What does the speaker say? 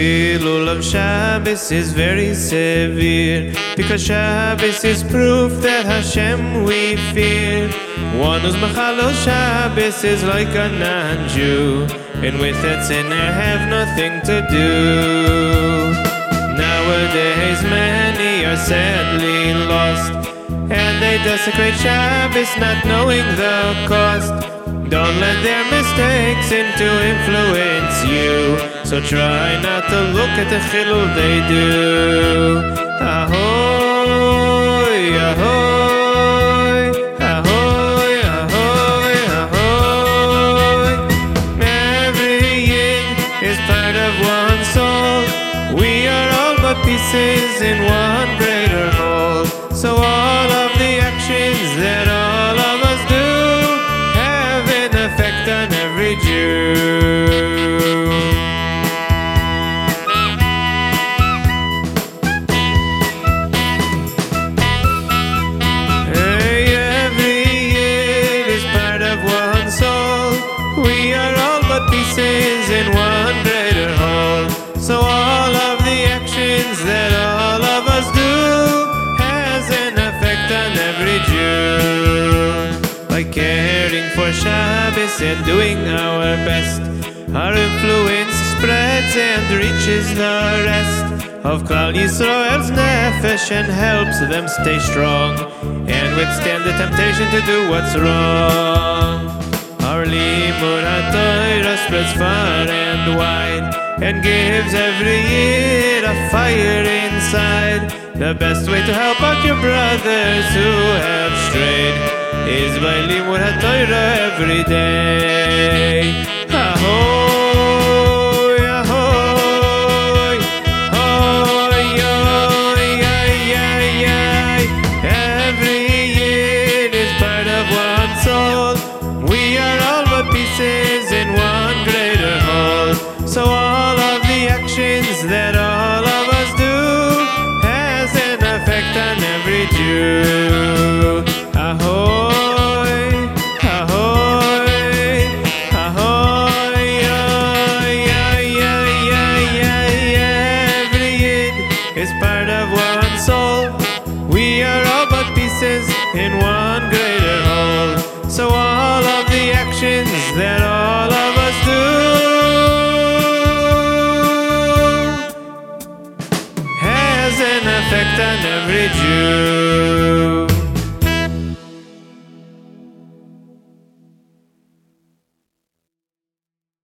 Chilul of Shabbos is very severe because Shabbos is proof that Hashem we fear. One who's Mechalel Shabbos is like a non-Jew, and with that sinner I have nothing to do. Nowadays many are sadly lost, they desecrate Shabbos not knowing the cost. Don't let their mistakes into influence you. So try not to look at the chilul they do. Ahoy, ahoy, ahoy, ahoy, ahoy. Every yid is part of one soul. We are all but pieces in one greater whole. So all By caring for Shabbos and doing our best, our influence spreads and reaches the rest of Klal Yisrael's nefesh and helps them stay strong and withstand the temptation to do what's wrong. Our limud HaTorah spreads far and wide and gives every year a fire inside. The best way to help out your brothers who have strayed is by limud HaTorah every day. Ahoy, ahoy, hoy, yoy, ay, ay, ay. Every is part of. We are all but pieces in one greater whole. So all of the actions that all of us do has an effect on every Jew. Pieces in one greater whole. So all of the actions that all of us do has an effect on every Jew.